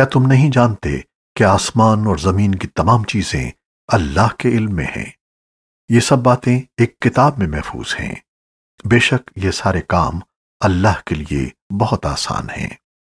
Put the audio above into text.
کیا تم نہیں جانتے کہ آسمان اور زمین کی تمام چیزیں اللہ کے علم میں ہیں؟ یہ سب باتیں ایک کتاب میں محفوظ ہیں۔ بے شک یہ سارے کام اللہ کے لیے بہت آسان ہیں۔